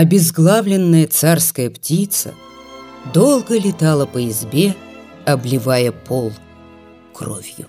обезглавленная царская птица долго летала по избе, обливая пол кровью.